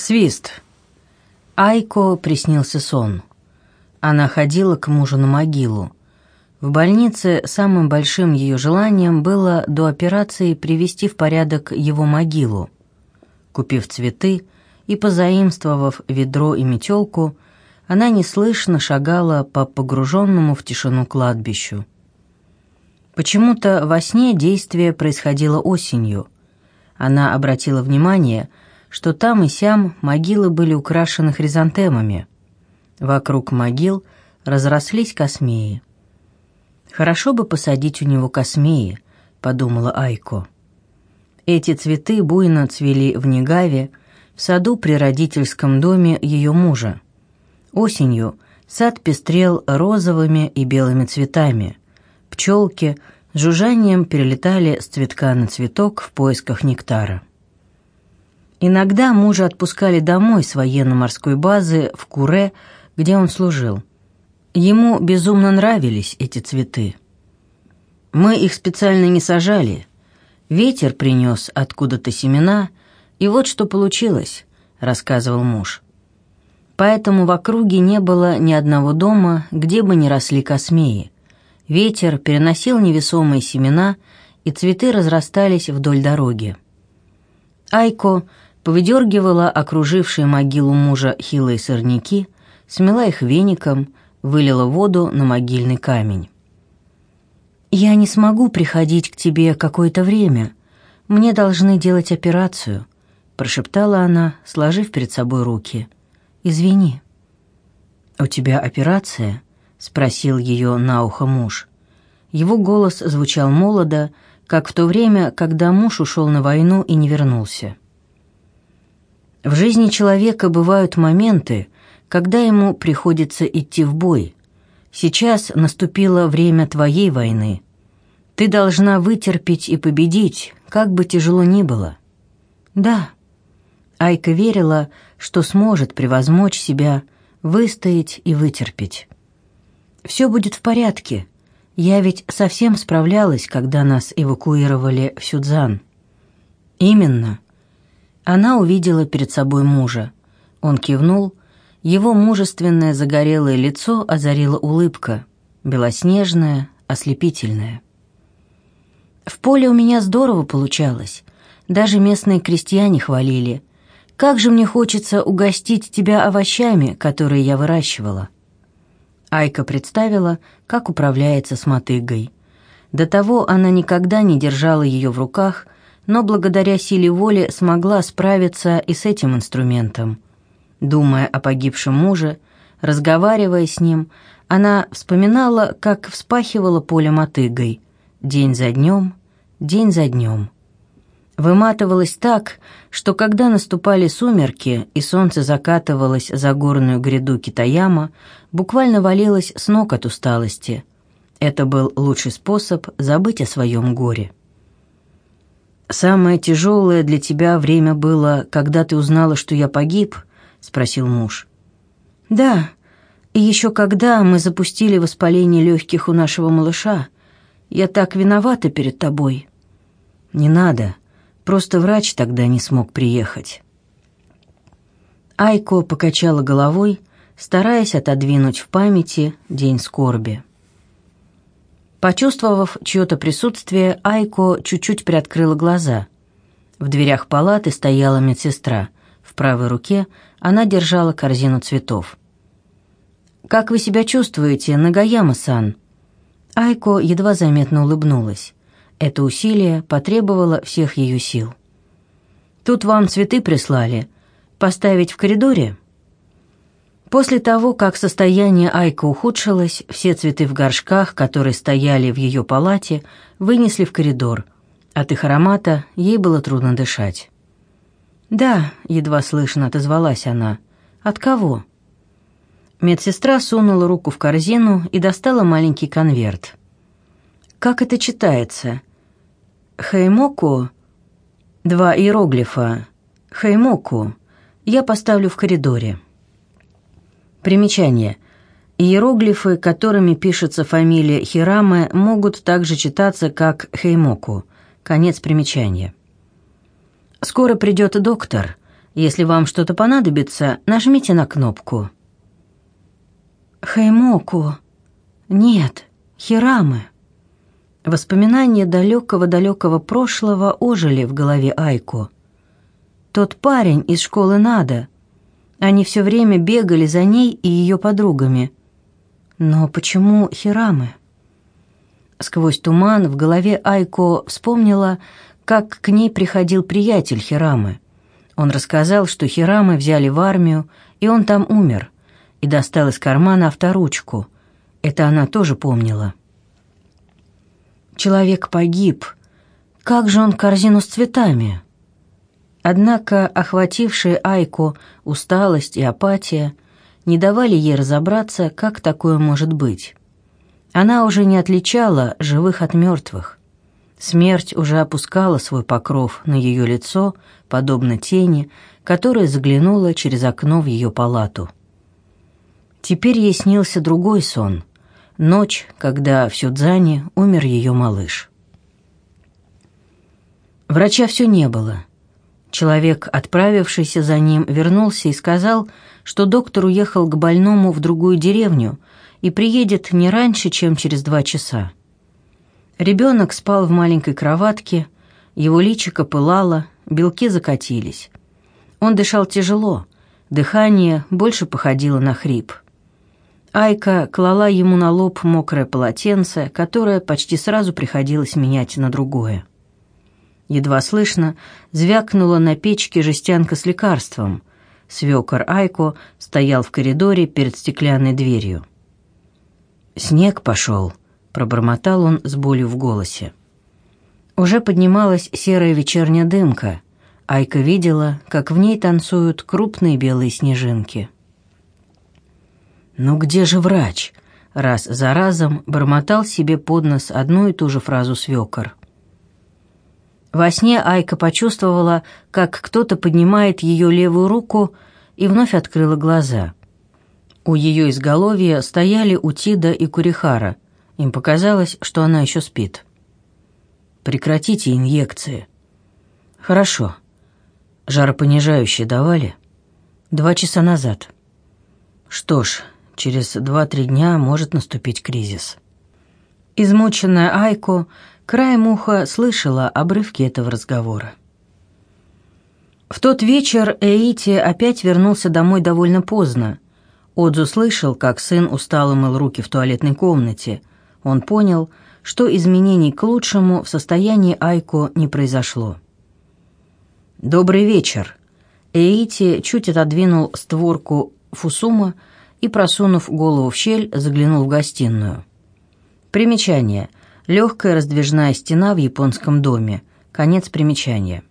Свист. Айко приснился сон. Она ходила к мужу на могилу. В больнице самым большим ее желанием было до операции привести в порядок его могилу. Купив цветы и позаимствовав ведро и метелку, она неслышно шагала по погруженному в тишину кладбищу. Почему-то во сне действие происходило осенью. Она обратила внимание, что там и сям могилы были украшены хризантемами. Вокруг могил разрослись космеи. «Хорошо бы посадить у него космеи», — подумала Айко. Эти цветы буйно цвели в Негаве, в саду при родительском доме ее мужа. Осенью сад пестрел розовыми и белыми цветами. Пчелки с жужжанием перелетали с цветка на цветок в поисках нектара. Иногда мужа отпускали домой с военно-морской базы в Куре, где он служил. Ему безумно нравились эти цветы. Мы их специально не сажали. Ветер принес откуда-то семена, и вот что получилось, рассказывал муж. Поэтому в округе не было ни одного дома, где бы не росли космеи. Ветер переносил невесомые семена, и цветы разрастались вдоль дороги. Айко повыдергивала окружившие могилу мужа хилые сорняки, смела их веником, вылила воду на могильный камень. «Я не смогу приходить к тебе какое-то время. Мне должны делать операцию», — прошептала она, сложив перед собой руки. «Извини». «У тебя операция?» — спросил ее на ухо муж. Его голос звучал молодо, как в то время, когда муж ушел на войну и не вернулся. В жизни человека бывают моменты, когда ему приходится идти в бой. Сейчас наступило время твоей войны. Ты должна вытерпеть и победить, как бы тяжело ни было. Да. Айка верила, что сможет превозмочь себя, выстоять и вытерпеть. Все будет в порядке. Я ведь совсем справлялась, когда нас эвакуировали в Сюдзан. Именно. Она увидела перед собой мужа. Он кивнул. Его мужественное загорелое лицо озарила улыбка, белоснежная, ослепительная. В поле у меня здорово получалось. Даже местные крестьяне хвалили. Как же мне хочется угостить тебя овощами, которые я выращивала. Айка представила, как управляется с мотыгой. До того она никогда не держала ее в руках, но благодаря силе воли смогла справиться и с этим инструментом. Думая о погибшем муже, разговаривая с ним, она вспоминала, как вспахивала поле мотыгой, день за днем, день за днем. Выматывалась так, что когда наступали сумерки и солнце закатывалось за горную гряду Китаяма, буквально валилась с ног от усталости. Это был лучший способ забыть о своем горе. «Самое тяжелое для тебя время было, когда ты узнала, что я погиб?» — спросил муж. «Да, и еще когда мы запустили воспаление легких у нашего малыша. Я так виновата перед тобой». «Не надо, просто врач тогда не смог приехать». Айко покачала головой, стараясь отодвинуть в памяти день скорби. Почувствовав чье-то присутствие, Айко чуть-чуть приоткрыла глаза. В дверях палаты стояла медсестра. В правой руке она держала корзину цветов. «Как вы себя чувствуете, Нагаяма-сан?» Айко едва заметно улыбнулась. Это усилие потребовало всех ее сил. «Тут вам цветы прислали. Поставить в коридоре?» После того, как состояние Айка ухудшилось, все цветы в горшках, которые стояли в ее палате, вынесли в коридор. От их аромата ей было трудно дышать. «Да», — едва слышно отозвалась она. «От кого?» Медсестра сунула руку в корзину и достала маленький конверт. «Как это читается?» «Хаймоку?» «Два иероглифа. Хаймоку. Я поставлю в коридоре». Примечание. Иероглифы, которыми пишется фамилия Хираме, могут также читаться как Хеймоку. Конец примечания. «Скоро придет доктор. Если вам что-то понадобится, нажмите на кнопку». «Хаймоку. Нет, Хирамы». Воспоминания далекого-далекого прошлого ожили в голове Айко. Тот парень из школы Нада. Они все время бегали за ней и ее подругами. Но почему Хирамы? Сквозь туман в голове Айко вспомнила, как к ней приходил приятель Хирамы. Он рассказал, что Хирамы взяли в армию, и он там умер, и достал из кармана авторучку. Это она тоже помнила. Человек погиб. Как же он корзину с цветами? Однако охватившие Айку усталость и апатия не давали ей разобраться, как такое может быть. Она уже не отличала живых от мертвых. Смерть уже опускала свой покров на ее лицо, подобно тени, которая заглянула через окно в ее палату. Теперь ей снился другой сон — Ночь, когда в Сюдзане умер ее малыш. Врача все не было. Человек, отправившийся за ним, вернулся и сказал, что доктор уехал к больному в другую деревню и приедет не раньше, чем через два часа. Ребенок спал в маленькой кроватке, его личико пылало, белки закатились. Он дышал тяжело, дыхание больше походило на хрип. Айка клала ему на лоб мокрое полотенце, которое почти сразу приходилось менять на другое. Едва слышно звякнула на печке жестянка с лекарством. Свекор Айко стоял в коридоре перед стеклянной дверью. «Снег пошел», — пробормотал он с болью в голосе. Уже поднималась серая вечерняя дымка. Айка видела, как в ней танцуют крупные белые снежинки. «Ну где же врач?» Раз за разом бормотал себе под нос одну и ту же фразу свекор. Во сне Айка почувствовала, как кто-то поднимает ее левую руку и вновь открыла глаза. У ее изголовья стояли Утида и Курихара. Им показалось, что она еще спит. «Прекратите инъекции». «Хорошо. Жаропонижающие давали?» «Два часа назад». «Что ж, Через два-три дня может наступить кризис. Измученная Айко краем уха слышала обрывки этого разговора. В тот вечер Эйти опять вернулся домой довольно поздно. Отзу слышал, как сын устало мыл руки в туалетной комнате. Он понял, что изменений к лучшему в состоянии Айко не произошло. «Добрый вечер». Эйти чуть отодвинул створку Фусума, и, просунув голову в щель, заглянул в гостиную. Примечание. Легкая раздвижная стена в японском доме. Конец примечания.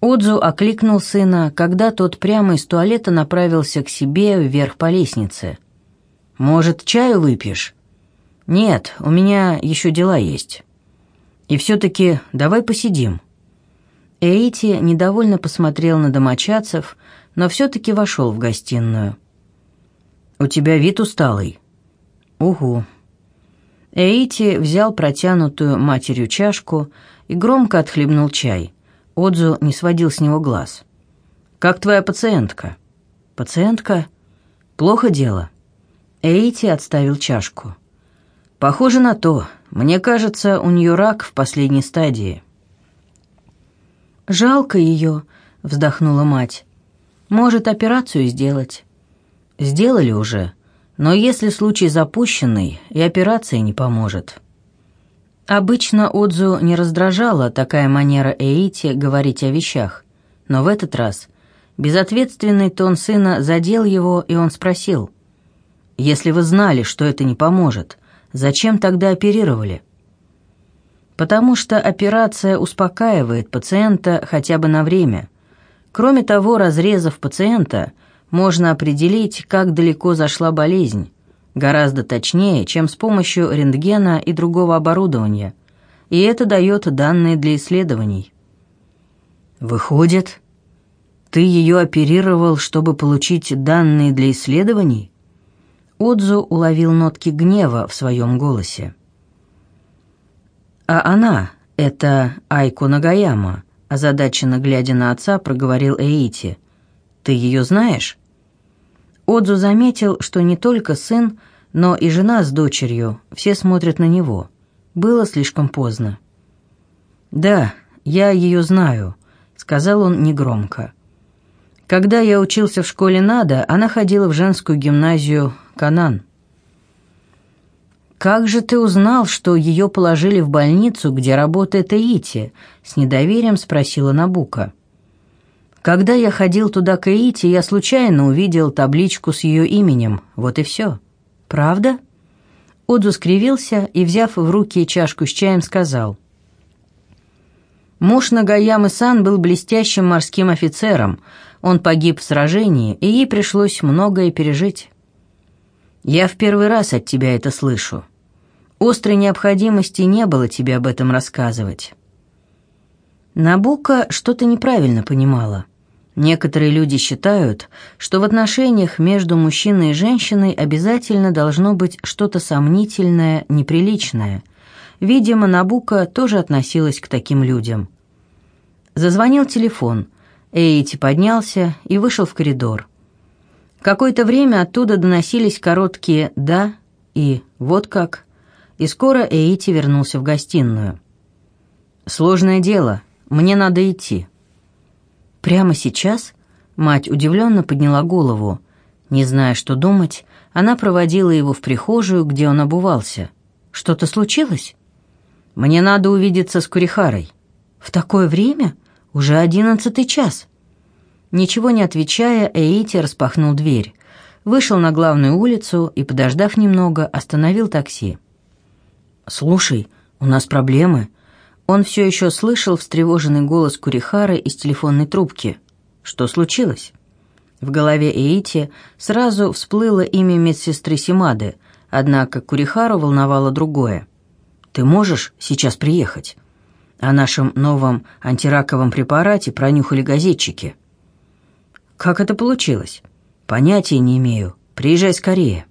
Отзу окликнул сына, когда тот прямо из туалета направился к себе вверх по лестнице. «Может, чаю выпьешь?» «Нет, у меня еще дела есть». «И все-таки давай посидим». Эйти недовольно посмотрел на домочадцев, но все-таки вошел в гостиную. «У тебя вид усталый». «Угу». Эйти взял протянутую матерью чашку и громко отхлебнул чай. Отзу не сводил с него глаз. «Как твоя пациентка?» «Пациентка? Плохо дело?» Эйти отставил чашку. «Похоже на то. Мне кажется, у нее рак в последней стадии». «Жалко ее», — вздохнула мать. «Может, операцию сделать?» Сделали уже, но если случай запущенный, и операция не поможет. Обычно Отзу не раздражала такая манера Эйти говорить о вещах, но в этот раз безответственный тон сына задел его, и он спросил, «Если вы знали, что это не поможет, зачем тогда оперировали?» «Потому что операция успокаивает пациента хотя бы на время. Кроме того, разрезав пациента – можно определить, как далеко зашла болезнь, гораздо точнее, чем с помощью рентгена и другого оборудования, и это дает данные для исследований. Выходит, ты ее оперировал, чтобы получить данные для исследований? Отзу уловил нотки гнева в своем голосе. А она, это Айко Нагаяма, озадаченно глядя на отца, проговорил Эйти. «Ты ее знаешь?» Отзу заметил, что не только сын, но и жена с дочерью, все смотрят на него. Было слишком поздно. «Да, я ее знаю», — сказал он негромко. «Когда я учился в школе Нада, она ходила в женскую гимназию «Канан». «Как же ты узнал, что ее положили в больницу, где работает Эйти?» — с недоверием спросила Набука. «Когда я ходил туда к Эйти, я случайно увидел табличку с ее именем. Вот и все». «Правда?» Одзу скривился и, взяв в руки чашку с чаем, сказал. «Муж Нагаямы-сан был блестящим морским офицером. Он погиб в сражении, и ей пришлось многое пережить. Я в первый раз от тебя это слышу. Острой необходимости не было тебе об этом рассказывать. Набука что-то неправильно понимала. Некоторые люди считают, что в отношениях между мужчиной и женщиной обязательно должно быть что-то сомнительное, неприличное. Видимо, Набука тоже относилась к таким людям. Зазвонил телефон. Эйти поднялся и вышел в коридор. Какое-то время оттуда доносились короткие «да» и «вот как» и скоро Эйти вернулся в гостиную. «Сложное дело. Мне надо идти». «Прямо сейчас?» Мать удивленно подняла голову. Не зная, что думать, она проводила его в прихожую, где он обувался. «Что-то случилось?» «Мне надо увидеться с Курихарой». «В такое время? Уже одиннадцатый час». Ничего не отвечая, Эйти распахнул дверь, вышел на главную улицу и, подождав немного, остановил такси. «Слушай, у нас проблемы». Он все еще слышал встревоженный голос Курихары из телефонной трубки. «Что случилось?» В голове Эйти сразу всплыло имя медсестры Симады, однако Курихару волновало другое. «Ты можешь сейчас приехать?» О нашем новом антираковом препарате пронюхали газетчики. «Как это получилось?» «Понятия не имею. Приезжай скорее».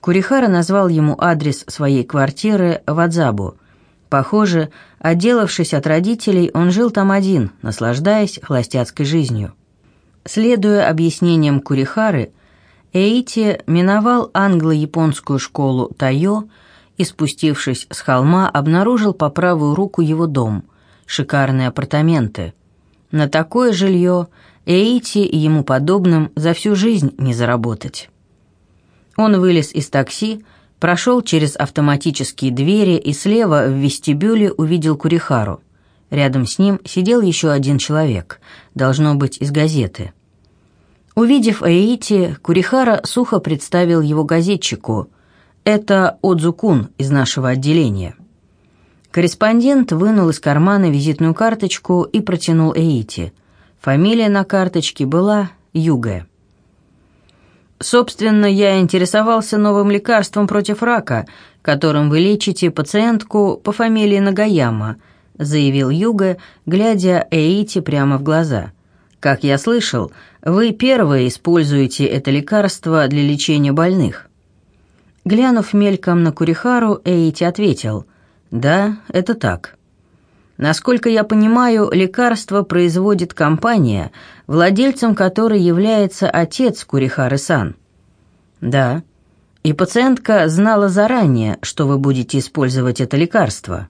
Курихара назвал ему адрес своей квартиры в Адзабу. Похоже, отделавшись от родителей, он жил там один, наслаждаясь холостяцкой жизнью. Следуя объяснениям Курихары, Эйти миновал англо-японскую школу Тайо и, спустившись с холма, обнаружил по правую руку его дом, шикарные апартаменты. На такое жилье Эйти и ему подобным за всю жизнь не заработать. Он вылез из такси, прошел через автоматические двери и слева в вестибюле увидел Курихару. Рядом с ним сидел еще один человек, должно быть, из газеты. Увидев Эйти, Курихара сухо представил его газетчику. «Это Отзукун из нашего отделения». Корреспондент вынул из кармана визитную карточку и протянул Эйти. Фамилия на карточке была Юга. Собственно, я интересовался новым лекарством против рака, которым вы лечите пациентку по фамилии Нагаяма, заявил Юга, глядя Эйти прямо в глаза. Как я слышал, вы первые используете это лекарство для лечения больных. Глянув мельком на Курихару, Эйти ответил: "Да, это так". Насколько я понимаю, лекарство производит компания, владельцем которой является отец Курихары-сан. Да. И пациентка знала заранее, что вы будете использовать это лекарство.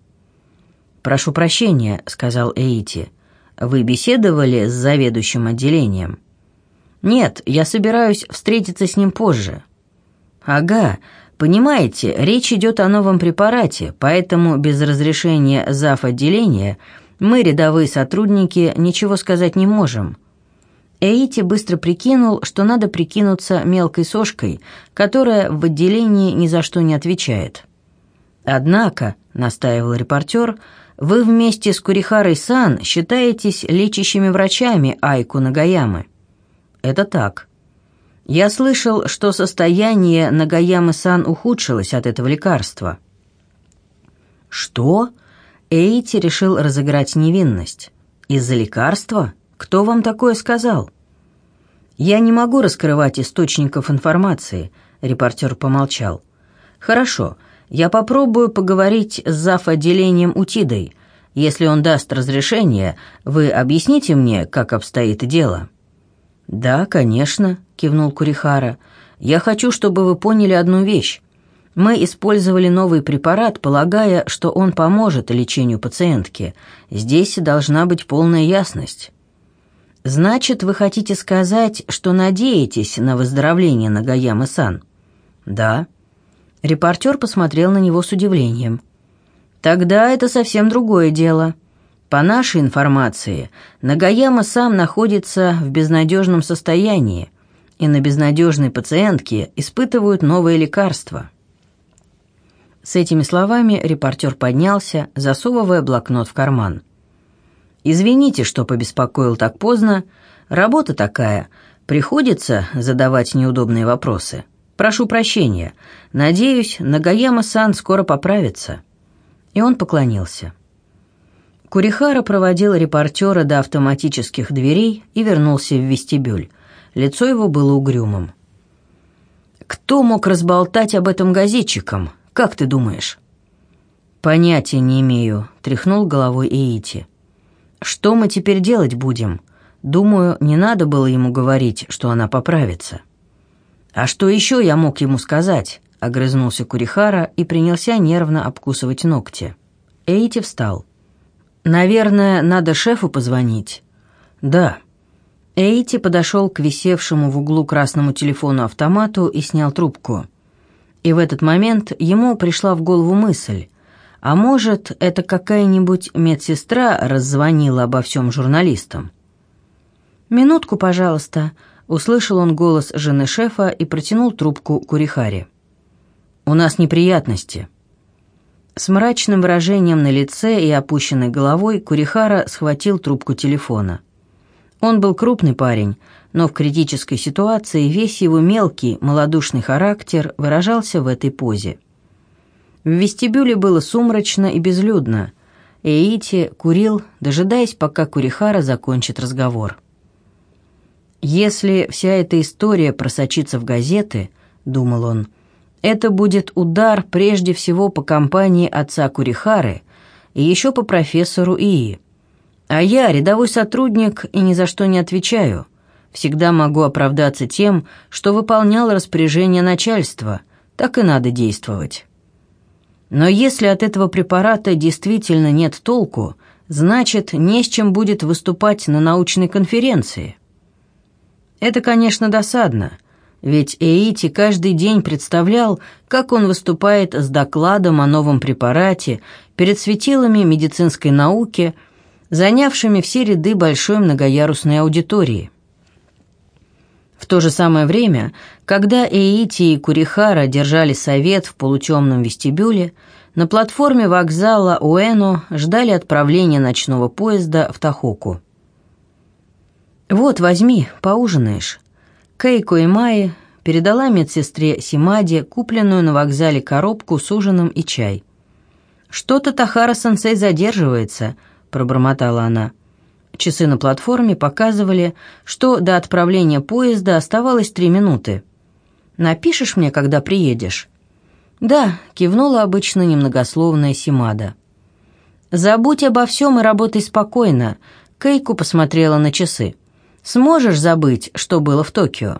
Прошу прощения, сказал Эйти. Вы беседовали с заведующим отделением? Нет, я собираюсь встретиться с ним позже. Ага, Понимаете, речь идет о новом препарате, поэтому без разрешения зав. отделения мы, рядовые сотрудники, ничего сказать не можем. Эйти быстро прикинул, что надо прикинуться мелкой сошкой, которая в отделении ни за что не отвечает. «Однако», — настаивал репортер, — «вы вместе с Курихарой-сан считаетесь лечащими врачами Айку Нагаямы». «Это так. Я слышал, что состояние Нагаямы-сан ухудшилось от этого лекарства. Что? Эйти решил разыграть невинность. Из-за лекарства? Кто вам такое сказал? Я не могу раскрывать источников информации, репортер помолчал. Хорошо, я попробую поговорить с зав. отделением Утидой. Если он даст разрешение, вы объясните мне, как обстоит дело». «Да, конечно», — кивнул Курихара. «Я хочу, чтобы вы поняли одну вещь. Мы использовали новый препарат, полагая, что он поможет лечению пациентки. Здесь должна быть полная ясность». «Значит, вы хотите сказать, что надеетесь на выздоровление Нагаямы-сан?» «Да». Репортер посмотрел на него с удивлением. «Тогда это совсем другое дело. По нашей информации, Нагаяма сам находится в безнадежном состоянии, и на безнадежной пациентке испытывают новые лекарства». С этими словами репортер поднялся, засовывая блокнот в карман. «Извините, что побеспокоил так поздно. Работа такая. Приходится задавать неудобные вопросы. Прошу прощения. Надеюсь, Нагаяма-сан скоро поправится». И он поклонился. Курихара проводил репортера до автоматических дверей и вернулся в вестибюль. Лицо его было угрюмым. «Кто мог разболтать об этом газетчикам? Как ты думаешь?» «Понятия не имею», — тряхнул головой Эйти. «Что мы теперь делать будем? Думаю, не надо было ему говорить, что она поправится». «А что еще я мог ему сказать?» — огрызнулся Курихара и принялся нервно обкусывать ногти. Эйти встал. «Наверное, надо шефу позвонить?» «Да». Эйти подошел к висевшему в углу красному телефону-автомату и снял трубку. И в этот момент ему пришла в голову мысль, а может, это какая-нибудь медсестра раззвонила обо всем журналистам? «Минутку, пожалуйста», — услышал он голос жены шефа и протянул трубку Курихаре. «У нас неприятности». С мрачным выражением на лице и опущенной головой Курихара схватил трубку телефона. Он был крупный парень, но в критической ситуации весь его мелкий, малодушный характер выражался в этой позе. В вестибюле было сумрачно и безлюдно. Эйти курил, дожидаясь, пока Курихара закончит разговор. «Если вся эта история просочится в газеты», — думал он, — «это будет удар прежде всего по компании отца Курихары и еще по профессору Ии. А я рядовой сотрудник и ни за что не отвечаю. Всегда могу оправдаться тем, что выполнял распоряжение начальства. Так и надо действовать. Но если от этого препарата действительно нет толку, значит, не с чем будет выступать на научной конференции. Это, конечно, досадно, ведь Эйти каждый день представлял, как он выступает с докладом о новом препарате перед светилами медицинской науки, занявшими все ряды большой многоярусной аудитории. В то же самое время, когда Эйти и Курихара держали совет в полутемном вестибюле, на платформе вокзала Уэно ждали отправления ночного поезда в Тахоку. «Вот, возьми, поужинаешь». Кейко и Майи передала медсестре Симаде купленную на вокзале коробку с ужином и чай. «Что-то Тахара-сенсей задерживается», — пробормотала она. Часы на платформе показывали, что до отправления поезда оставалось три минуты. «Напишешь мне, когда приедешь?» «Да», — кивнула обычно немногословная Симада. «Забудь обо всем и работай спокойно», — Кейку посмотрела на часы. «Сможешь забыть, что было в Токио?»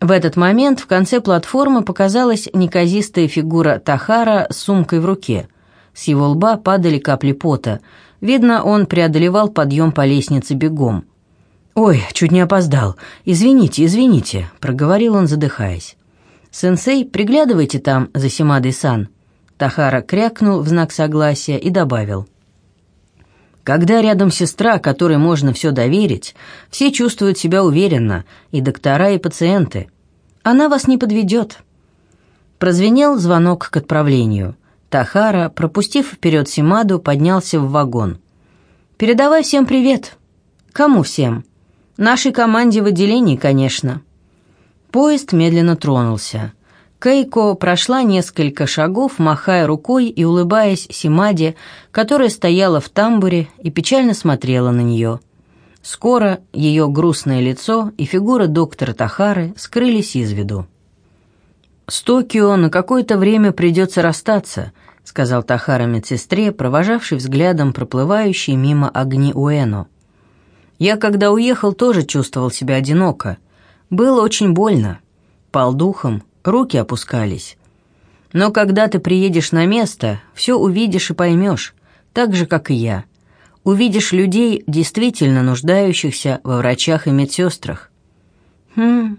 В этот момент в конце платформы показалась неказистая фигура Тахара с сумкой в руке. С его лба падали капли пота — Видно, он преодолевал подъем по лестнице бегом. «Ой, чуть не опоздал. Извините, извините», — проговорил он, задыхаясь. «Сенсей, приглядывайте там за Симадой-сан». Тахара крякнул в знак согласия и добавил. «Когда рядом сестра, которой можно все доверить, все чувствуют себя уверенно, и доктора, и пациенты. Она вас не подведет». Прозвенел звонок к отправлению — Тахара, пропустив вперед Симаду, поднялся в вагон. «Передавай всем привет». «Кому всем?» «Нашей команде в отделении, конечно». Поезд медленно тронулся. Кейко прошла несколько шагов, махая рукой и улыбаясь Симаде, которая стояла в тамбуре и печально смотрела на нее. Скоро ее грустное лицо и фигура доктора Тахары скрылись из виду. С Токио на какое-то время придется расстаться», — сказал Тахара медсестре, провожавший взглядом проплывающие мимо огни Уэно. «Я, когда уехал, тоже чувствовал себя одиноко. Было очень больно. Пал духом, руки опускались. Но когда ты приедешь на место, все увидишь и поймешь, так же, как и я. Увидишь людей, действительно нуждающихся во врачах и медсестрах. Хм.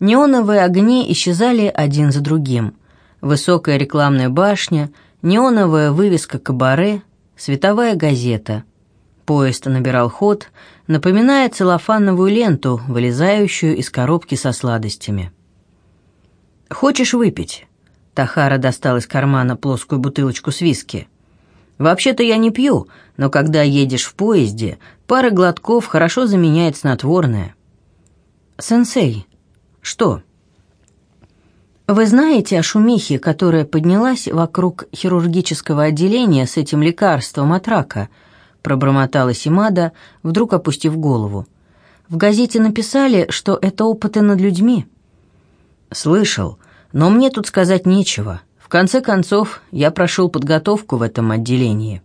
Неоновые огни исчезали один за другим. Высокая рекламная башня, неоновая вывеска кабаре, световая газета. Поезд набирал ход, напоминая целлофановую ленту, вылезающую из коробки со сладостями. «Хочешь выпить?» Тахара достал из кармана плоскую бутылочку с виски. «Вообще-то я не пью, но когда едешь в поезде, пара глотков хорошо заменяет снотворное». «Сенсей, что?» «Вы знаете о шумихе, которая поднялась вокруг хирургического отделения с этим лекарством от рака?» пробормотала Симада, вдруг опустив голову. «В газете написали, что это опыты над людьми». «Слышал, но мне тут сказать нечего. В конце концов, я прошел подготовку в этом отделении».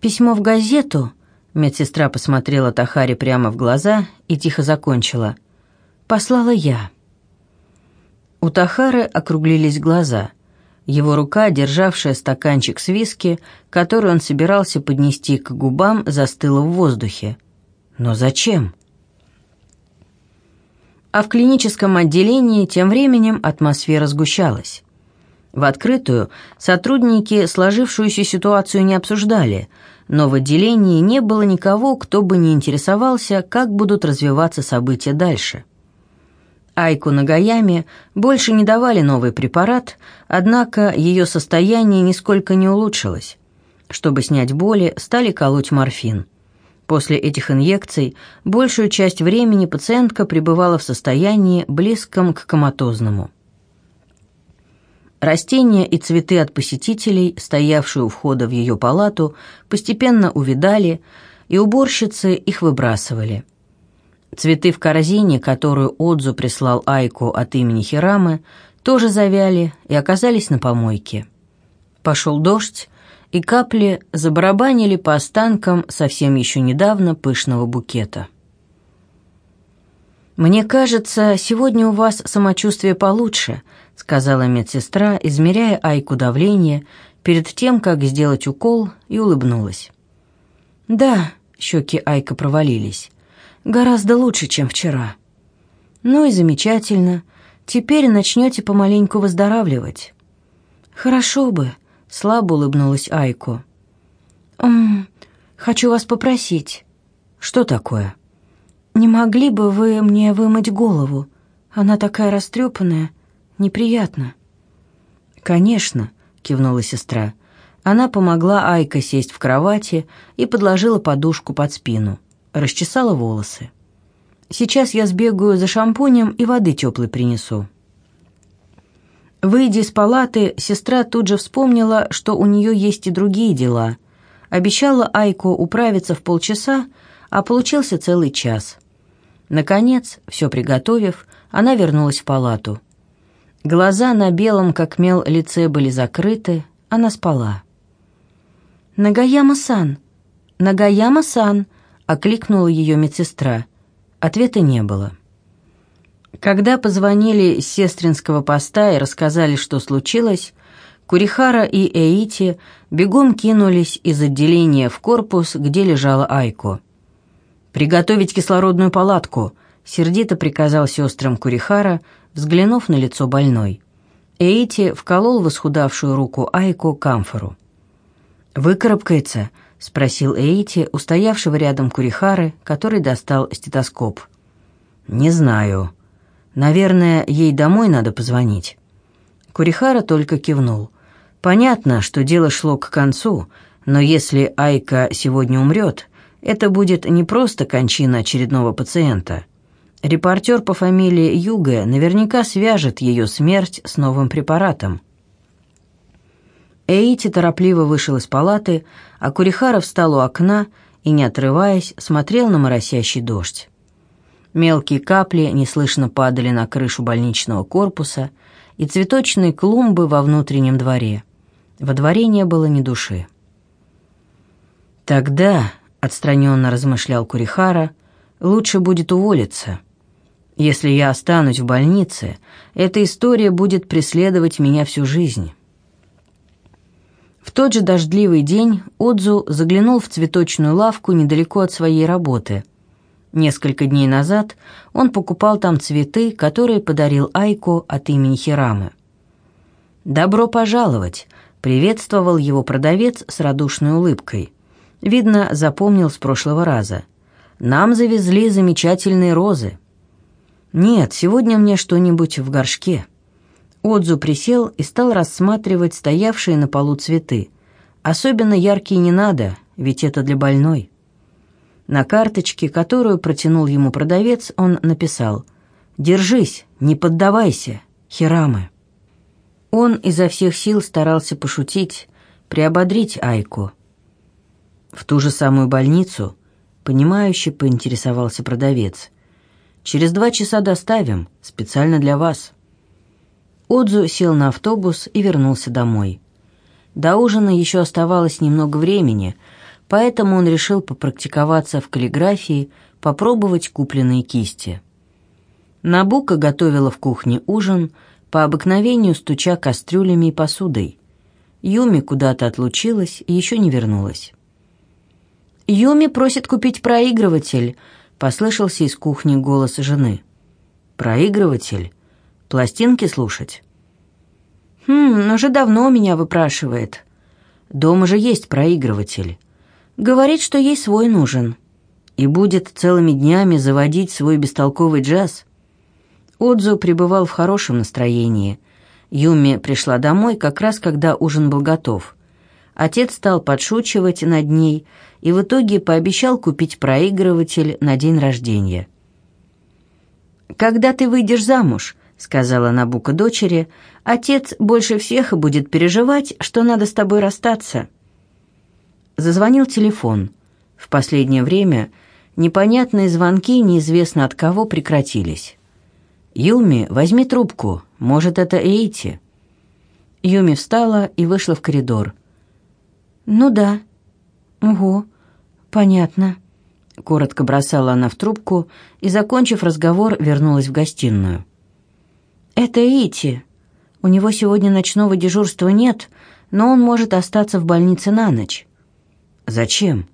«Письмо в газету?» Медсестра посмотрела Тахари прямо в глаза и тихо закончила. «Послала я». У Тахары округлились глаза. Его рука, державшая стаканчик с виски, который он собирался поднести к губам, застыла в воздухе. «Но зачем?» А в клиническом отделении тем временем атмосфера сгущалась. В открытую сотрудники сложившуюся ситуацию не обсуждали, но в отделении не было никого, кто бы не интересовался, как будут развиваться события дальше. Айку Нагаяме больше не давали новый препарат, однако ее состояние нисколько не улучшилось. Чтобы снять боли, стали колоть морфин. После этих инъекций большую часть времени пациентка пребывала в состоянии, близком к коматозному. Растения и цветы от посетителей, стоявшие у входа в ее палату, постепенно увидали, и уборщицы их выбрасывали. Цветы в корзине, которую Отзу прислал Айку от имени Хирамы, тоже завяли и оказались на помойке. Пошел дождь, и капли забарабанили по останкам совсем еще недавно пышного букета. «Мне кажется, сегодня у вас самочувствие получше», сказала медсестра, измеряя Айку давление перед тем, как сделать укол, и улыбнулась. «Да», — щеки Айка провалились, — «гораздо лучше, чем вчера». «Ну и замечательно. Теперь начнете помаленьку выздоравливать». «Хорошо бы», Слабо улыбнулась Айко. «М хочу вас попросить». «Что такое?» «Не могли бы вы мне вымыть голову? Она такая растрепанная. Неприятно». «Конечно», — кивнула сестра. Она помогла Айко сесть в кровати и подложила подушку под спину. Расчесала волосы. «Сейчас я сбегаю за шампунем и воды теплой принесу». Выйдя из палаты, сестра тут же вспомнила, что у нее есть и другие дела. Обещала Айко управиться в полчаса, а получился целый час. Наконец, все приготовив, она вернулась в палату. Глаза на белом, как мел, лице были закрыты, она спала. «Нагаяма-сан! Нагаяма-сан!» — окликнула ее медсестра. Ответа не было. Когда позвонили с сестринского поста и рассказали, что случилось, Курихара и Эити бегом кинулись из отделения в корпус, где лежала Айко. «Приготовить кислородную палатку», — сердито приказал сестрам Курихара, взглянув на лицо больной. Эити вколол восхудавшую руку Айко камфору. «Выкарабкается?» — спросил Эити, устоявшего рядом Курихары, который достал стетоскоп. «Не знаю», Наверное, ей домой надо позвонить. Курихара только кивнул. Понятно, что дело шло к концу, но если Айка сегодня умрет, это будет не просто кончина очередного пациента. Репортер по фамилии Юга наверняка свяжет ее смерть с новым препаратом. Эйти торопливо вышел из палаты, а Курихара встал у окна и, не отрываясь, смотрел на моросящий дождь. Мелкие капли неслышно падали на крышу больничного корпуса, и цветочные клумбы во внутреннем дворе. Во дворе не было ни души. «Тогда», — отстраненно размышлял Курихара, — «лучше будет уволиться. Если я останусь в больнице, эта история будет преследовать меня всю жизнь». В тот же дождливый день Отзу заглянул в цветочную лавку недалеко от своей работы. Несколько дней назад он покупал там цветы, которые подарил Айко от имени Хирамы. «Добро пожаловать!» — приветствовал его продавец с радушной улыбкой. Видно, запомнил с прошлого раза. «Нам завезли замечательные розы». «Нет, сегодня мне что-нибудь в горшке». Отзу присел и стал рассматривать стоявшие на полу цветы. Особенно яркие не надо, ведь это для больной. На карточке, которую протянул ему продавец, он написал «Держись, не поддавайся, Хирамы». Он изо всех сил старался пошутить, приободрить Айку. В ту же самую больницу, понимающе поинтересовался продавец. «Через два часа доставим, специально для вас». Отзу сел на автобус и вернулся домой. До ужина еще оставалось немного времени, поэтому он решил попрактиковаться в каллиграфии, попробовать купленные кисти. Набука готовила в кухне ужин, по обыкновению стуча кастрюлями и посудой. Юми куда-то отлучилась и еще не вернулась. «Юми просит купить проигрыватель», — послышался из кухни голос жены. «Проигрыватель? Пластинки слушать?» «Хм, уже давно меня выпрашивает. Дома же есть проигрыватель. Говорит, что ей свой нужен. И будет целыми днями заводить свой бестолковый джаз». Отзу пребывал в хорошем настроении. Юми пришла домой как раз, когда ужин был готов. Отец стал подшучивать над ней и в итоге пообещал купить проигрыватель на день рождения. «Когда ты выйдешь замуж?» сказала Набука дочери, отец больше всех будет переживать, что надо с тобой расстаться. Зазвонил телефон. В последнее время непонятные звонки неизвестно от кого прекратились. «Юми, возьми трубку, может, это Эйти?» Юми встала и вышла в коридор. «Ну да. Ого, понятно». Коротко бросала она в трубку и, закончив разговор, вернулась в гостиную. «Это Ити. У него сегодня ночного дежурства нет, но он может остаться в больнице на ночь». «Зачем?»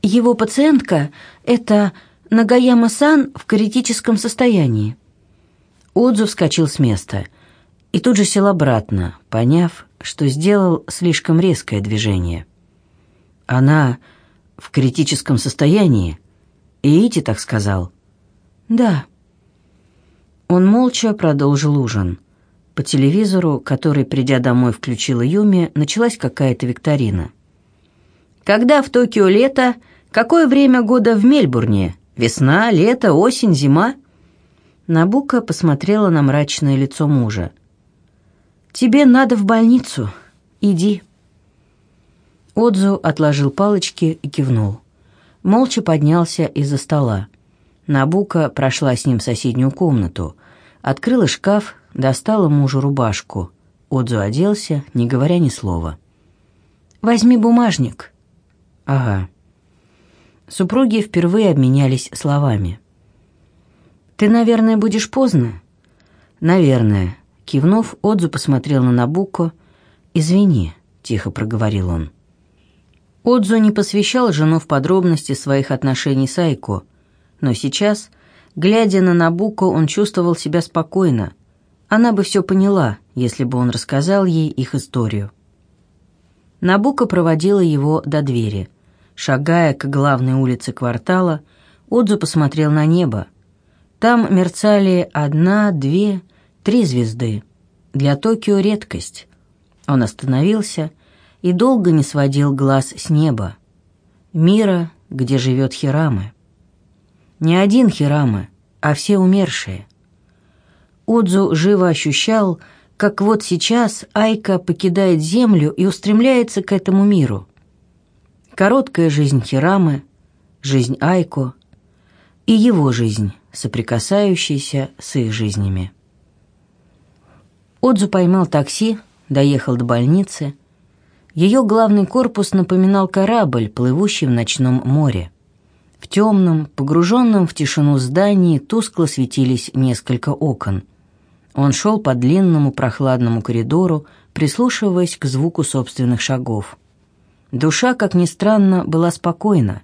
«Его пациентка — это Нагаяма-сан в критическом состоянии». Отзу вскочил с места и тут же сел обратно, поняв, что сделал слишком резкое движение. «Она в критическом состоянии?» «Ити так сказал?» «Да». Он молча продолжил ужин. По телевизору, который, придя домой, включила Юми, началась какая-то викторина. «Когда в Токио лето? Какое время года в Мельбурне? Весна, лето, осень, зима?» Набука посмотрела на мрачное лицо мужа. «Тебе надо в больницу. Иди». Отзу отложил палочки и кивнул. Молча поднялся из-за стола. Набука прошла с ним в соседнюю комнату, открыла шкаф, достала мужу рубашку. Отзу оделся, не говоря ни слова. «Возьми бумажник». «Ага». Супруги впервые обменялись словами. «Ты, наверное, будешь поздно?» «Наверное». Кивнув, Отзу посмотрел на Набуко. «Извини», — тихо проговорил он. Отзу не посвящал жену в подробности своих отношений с Айко, но сейчас, глядя на Набуко, он чувствовал себя спокойно. Она бы все поняла, если бы он рассказал ей их историю. Набука проводила его до двери. Шагая к главной улице квартала, Отзу посмотрел на небо. Там мерцали одна, две, три звезды. Для Токио редкость. Он остановился и долго не сводил глаз с неба. Мира, где живет Хирамы. Не один Хирамы, а все умершие. Отзу живо ощущал, как вот сейчас Айка покидает землю и устремляется к этому миру. Короткая жизнь Хирамы, жизнь Айко и его жизнь, соприкасающаяся с их жизнями. Отзу поймал такси, доехал до больницы. Ее главный корпус напоминал корабль, плывущий в ночном море. В темном, погруженном в тишину здании тускло светились несколько окон. Он шел по длинному прохладному коридору, прислушиваясь к звуку собственных шагов. Душа, как ни странно, была спокойна.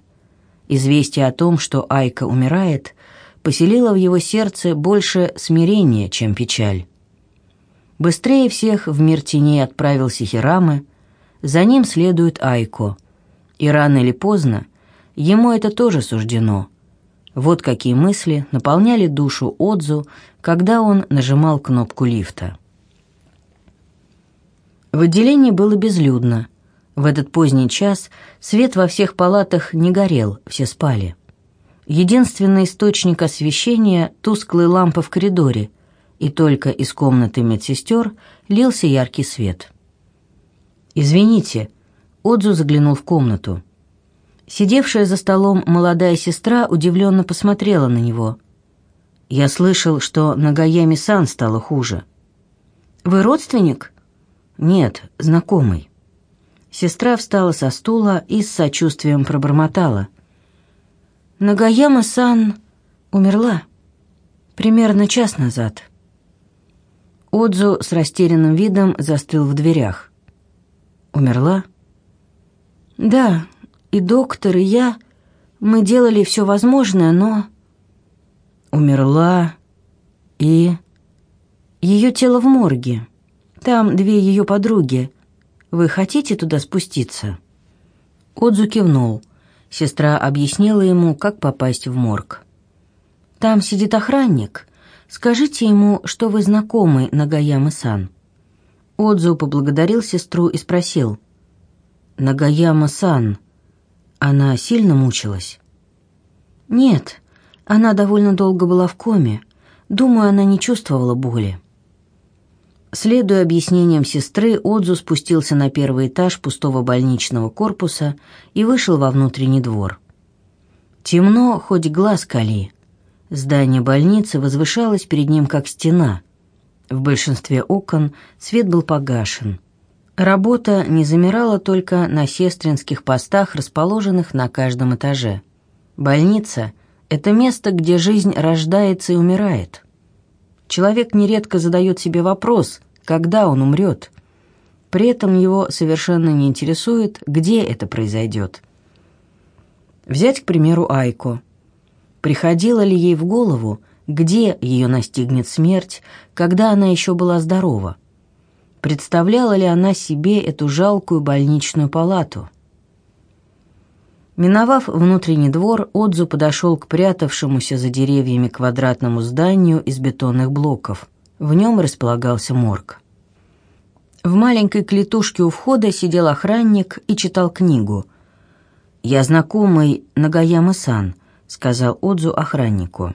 Известие о том, что Айка умирает, поселило в его сердце больше смирения, чем печаль. Быстрее всех в мир теней отправился Хирамы, за ним следует Айко. И рано или поздно ему это тоже суждено. Вот какие мысли наполняли душу Отзу, когда он нажимал кнопку лифта. В отделении было безлюдно. В этот поздний час свет во всех палатах не горел, все спали. Единственный источник освещения — тусклые лампы в коридоре, и только из комнаты медсестер лился яркий свет. «Извините», — Отзу заглянул в комнату. Сидевшая за столом молодая сестра удивленно посмотрела на него. «Я слышал, что Нагаями-сан стало хуже». «Вы родственник?» «Нет, знакомый». Сестра встала со стула и с сочувствием пробормотала. «Нагаяма-сан умерла примерно час назад». Отзу с растерянным видом застыл в дверях. «Умерла?» «Да, и доктор, и я. Мы делали все возможное, но...» «Умерла и...» «Ее тело в морге. Там две ее подруги. Вы хотите туда спуститься?» Отзу кивнул. Сестра объяснила ему, как попасть в морг. «Там сидит охранник. Скажите ему, что вы знакомы Нагаяма-сан». Отзу поблагодарил сестру и спросил. «Нагаяма-сан, она сильно мучилась?» «Нет, она довольно долго была в коме. Думаю, она не чувствовала боли». Следуя объяснениям сестры, Отзу спустился на первый этаж пустого больничного корпуса и вышел во внутренний двор. Темно, хоть глаз кали. Здание больницы возвышалось перед ним как стена. В большинстве окон свет был погашен. Работа не замирала только на сестринских постах, расположенных на каждом этаже. Больница — это место, где жизнь рождается и умирает. Человек нередко задает себе вопрос, когда он умрет. При этом его совершенно не интересует, где это произойдет. Взять, к примеру, Айко — Приходило ли ей в голову, где ее настигнет смерть, когда она еще была здорова? Представляла ли она себе эту жалкую больничную палату? Миновав внутренний двор, Отзу подошел к прятавшемуся за деревьями квадратному зданию из бетонных блоков. В нем располагался морг. В маленькой клетушке у входа сидел охранник и читал книгу. «Я знакомый Нагаяма-сан», сказал Отзу охраннику.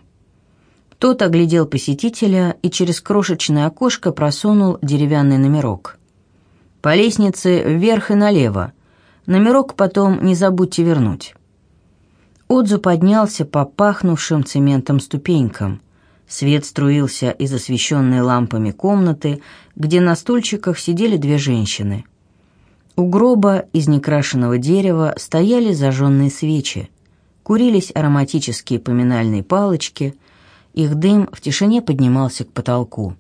Тот оглядел посетителя и через крошечное окошко просунул деревянный номерок. «По лестнице вверх и налево. Номерок потом не забудьте вернуть». Отзу поднялся по пахнувшим цементом ступенькам. Свет струился из освещенной лампами комнаты, где на стульчиках сидели две женщины. У гроба из некрашенного дерева стояли зажженные свечи курились ароматические поминальные палочки, их дым в тишине поднимался к потолку.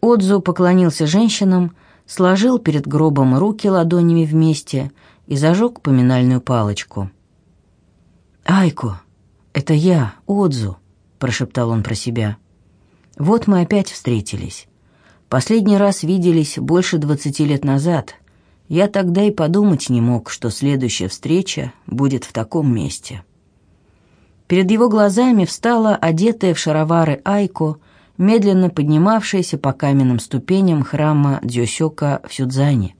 Отзу поклонился женщинам, сложил перед гробом руки ладонями вместе и зажег поминальную палочку. «Айко, это я, Отзу», — прошептал он про себя. «Вот мы опять встретились. Последний раз виделись больше двадцати лет назад — я тогда и подумать не мог, что следующая встреча будет в таком месте. Перед его глазами встала одетая в шаровары Айко, медленно поднимавшаяся по каменным ступеням храма Дзюсёка в Сюдзане.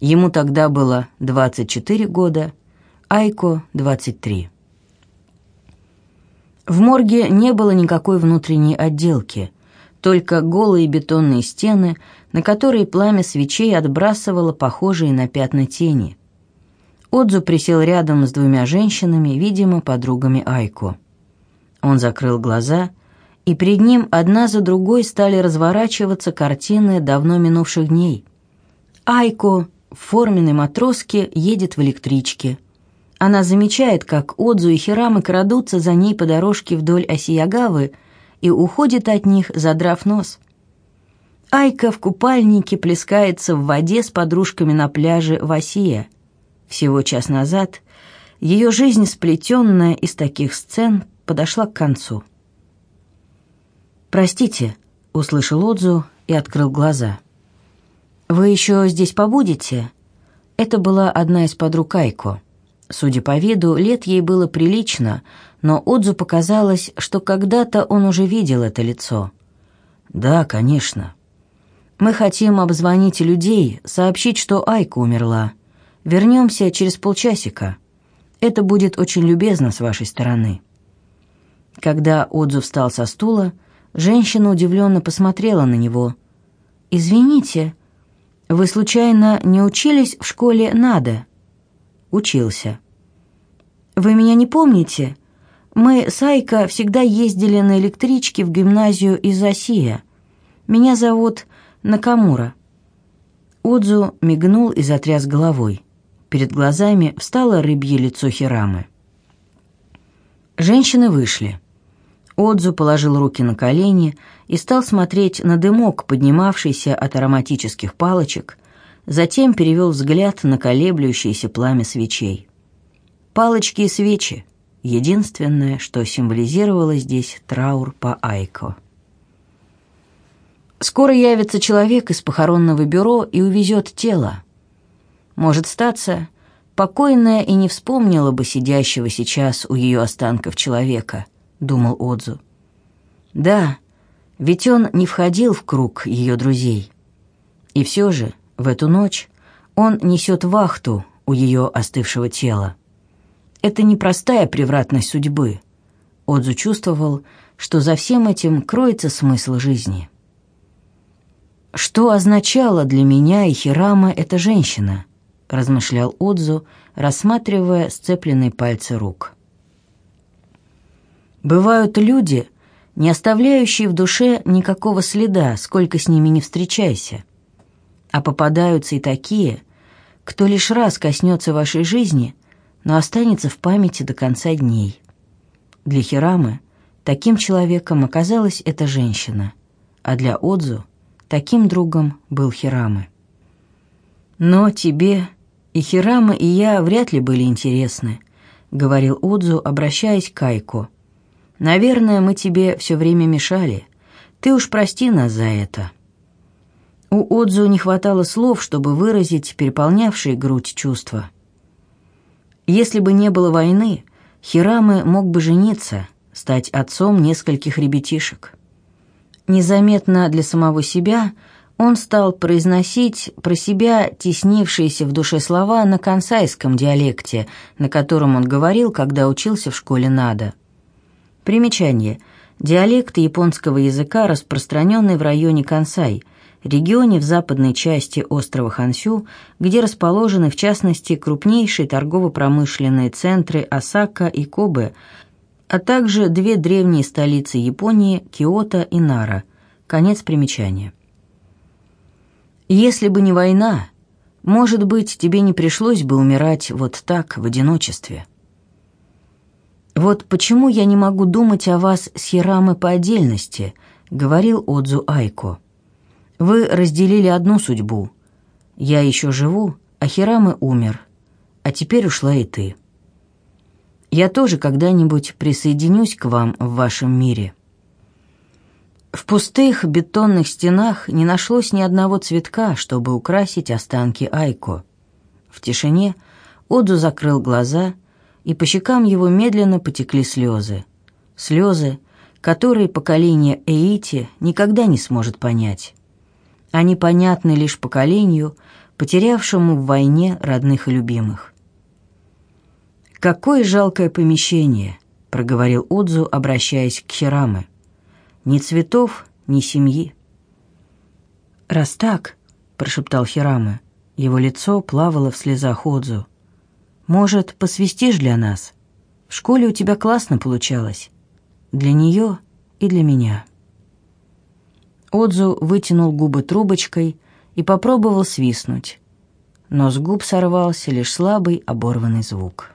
Ему тогда было 24 года, Айко — 23. В морге не было никакой внутренней отделки, только голые бетонные стены — на которые пламя свечей отбрасывало похожие на пятна тени. Отзу присел рядом с двумя женщинами, видимо, подругами Айко. Он закрыл глаза и перед ним одна за другой стали разворачиваться картины давно минувших дней. Айко в форменной матроске едет в электричке. Она замечает, как Отзу и Хирамы крадутся за ней по дорожке вдоль Осиягавы и уходит от них, задрав нос. Айка в купальнике плескается в воде с подружками на пляже в Осия. Всего час назад ее жизнь, сплетенная из таких сцен, подошла к концу. «Простите», — услышал Отзу и открыл глаза. «Вы еще здесь побудете?» Это была одна из подруг Айко. Судя по виду, лет ей было прилично, но Отзу показалось, что когда-то он уже видел это лицо. «Да, конечно», мы хотим обзвонить людей, сообщить, что Айка умерла. Вернемся через полчасика. Это будет очень любезно с вашей стороны». Когда Отзу встал со стула, женщина удивленно посмотрела на него. «Извините, вы случайно не учились в школе «Надо»?» «Учился». «Вы меня не помните? Мы с Айка всегда ездили на электричке в гимназию из Осия. Меня зовут Накамура». Отзу мигнул и затряс головой. Перед глазами встало рыбье лицо Хирамы. Женщины вышли. Отзу положил руки на колени и стал смотреть на дымок, поднимавшийся от ароматических палочек, затем перевел взгляд на колеблющееся пламя свечей. Палочки и свечи — единственное, что символизировало здесь траур по Айко. Скоро явится человек из похоронного бюро и увезет тело. Может статься, покойная и не вспомнила бы сидящего сейчас у ее останков человека, думал Отзу. Да, ведь он не входил в круг ее друзей. И все же в эту ночь он несет вахту у ее остывшего тела. Это непростая превратность судьбы. Отзу чувствовал, что за всем этим кроется смысл жизни. «Что означала для меня и Хирама эта женщина?» — размышлял Отзу, рассматривая сцепленные пальцы рук. «Бывают люди, не оставляющие в душе никакого следа, сколько с ними не встречайся. А попадаются и такие, кто лишь раз коснется вашей жизни, но останется в памяти до конца дней. Для Хирамы таким человеком оказалась эта женщина, а для Отзу — Таким другом был Хирамы. «Но тебе и Хирама, и я вряд ли были интересны», — говорил Отзу, обращаясь к Кайко. «Наверное, мы тебе все время мешали. Ты уж прости нас за это». У Отзу не хватало слов, чтобы выразить переполнявшие грудь чувства. Если бы не было войны, Хирамы мог бы жениться, стать отцом нескольких ребятишек. Незаметно для самого себя он стал произносить про себя теснившиеся в душе слова на кансайском диалекте, на котором он говорил, когда учился в школе Нада. Примечание. Диалект японского языка, распространенный в районе Кансай, регионе в западной части острова Хансю, где расположены, в частности, крупнейшие торгово-промышленные центры Осака и Кобе – а также две древние столицы Японии – Киото и Нара. Конец примечания. Если бы не война, может быть, тебе не пришлось бы умирать вот так, в одиночестве. «Вот почему я не могу думать о вас с Хирамы по отдельности», — говорил Отзу Айко. «Вы разделили одну судьбу. Я еще живу, а Хирамы умер. А теперь ушла и ты». Я тоже когда-нибудь присоединюсь к вам в вашем мире». В пустых бетонных стенах не нашлось ни одного цветка, чтобы украсить останки Айко. В тишине Оду закрыл глаза, и по щекам его медленно потекли слезы. Слезы, которые поколение Эити никогда не сможет понять. Они понятны лишь поколению, потерявшему в войне родных и любимых. «Какое жалкое помещение», — проговорил Отзу, обращаясь к Хираме. «Ни цветов, ни семьи». «Раз так», — прошептал Хираме, его лицо плавало в слезах Отзу. «Может, посвистишь для нас? В школе у тебя классно получалось. Для нее и для меня». Отзу вытянул губы трубочкой и попробовал свистнуть, но с губ сорвался лишь слабый оборванный звук.